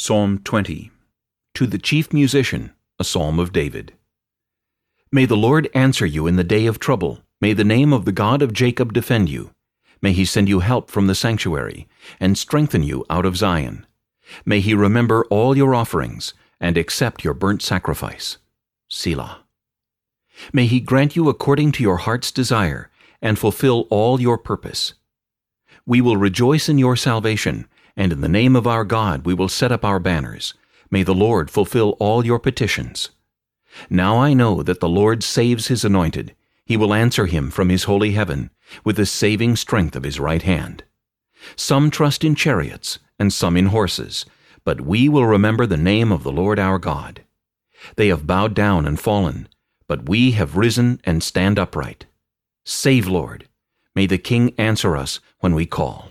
Psalm 20 To the chief musician, a psalm of David. May the Lord answer you in the day of trouble. May the name of the God of Jacob defend you. May he send you help from the sanctuary, and strengthen you out of Zion. May he remember all your offerings, and accept your burnt sacrifice. Selah. May he grant you according to your heart's desire, and fulfill all your purpose. We will rejoice in your salvation, and in the name of our God we will set up our banners. May the Lord fulfill all your petitions. Now I know that the Lord saves his anointed. He will answer him from his holy heaven, with the saving strength of his right hand. Some trust in chariots, and some in horses, but we will remember the name of the Lord our God. They have bowed down and fallen, but we have risen and stand upright. Save, Lord. May the King answer us when we call.